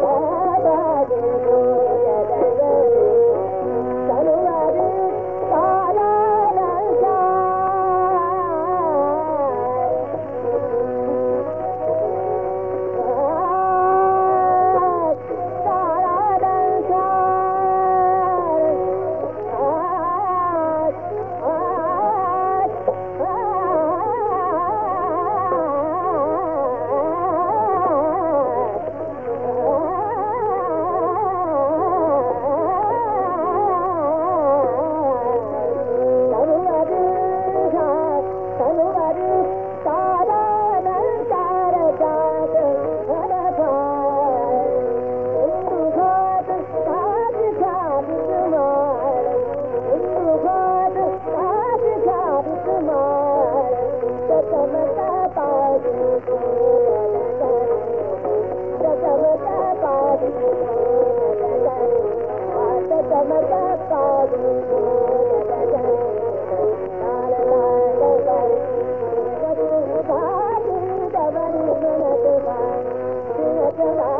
da da da पू त